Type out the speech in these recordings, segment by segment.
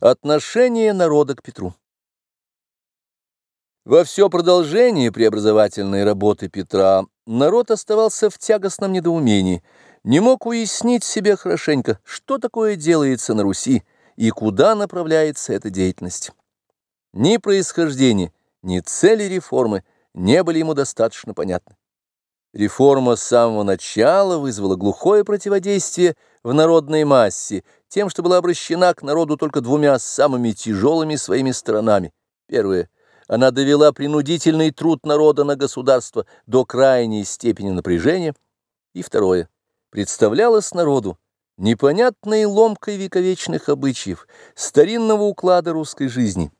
Отношение народа к Петру. Во все продолжение преобразовательной работы Петра народ оставался в тягостном недоумении, не мог уяснить себе хорошенько, что такое делается на Руси и куда направляется эта деятельность. Ни происхождение, ни цели реформы не были ему достаточно понятны. Реформа с самого начала вызвала глухое противодействие в народной массе, тем, что была обращена к народу только двумя самыми тяжелыми своими сторонами. Первое. Она довела принудительный труд народа на государство до крайней степени напряжения. И второе. Представлялась народу непонятной ломкой вековечных обычаев, старинного уклада русской жизни,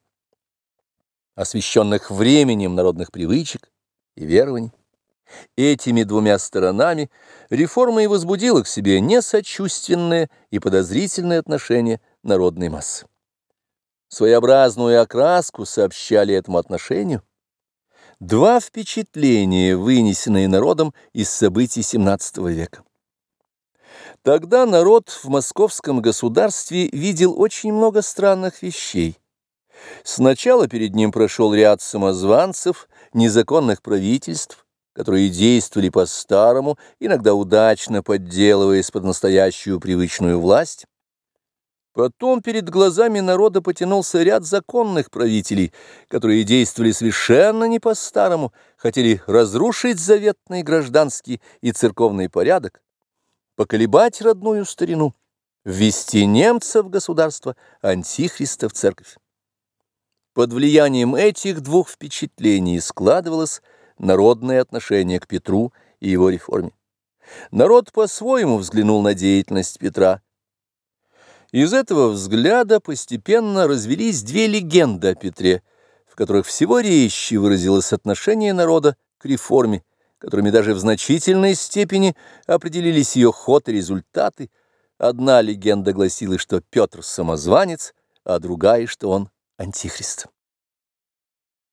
освященных временем народных привычек и верований. Этими двумя сторонами реформа и возбудила к себе несочувственное и подозрительное отношение народной массы. Своеобразную окраску сообщали этому отношению два впечатления, вынесенные народом из событий XVII века. Тогда народ в московском государстве видел очень много странных вещей. Сначала перед ним прошел ряд самозванцев, незаконных правительств, которые действовали по-старому, иногда удачно подделываясь под настоящую привычную власть. Потом перед глазами народа потянулся ряд законных правителей, которые действовали совершенно не по-старому, хотели разрушить заветный гражданский и церковный порядок, поколебать родную старину, ввести немцев в государство, антихриста в церковь. Под влиянием этих двух впечатлений складывалось народное отношение к Петру и его реформе. Народ по-своему взглянул на деятельность Петра. Из этого взгляда постепенно развелись две легенды о Петре, в которых всего резче выразилось отношение народа к реформе, которыми даже в значительной степени определились ее ход и результаты. Одна легенда гласила, что Петр самозванец, а другая, что он антихрист.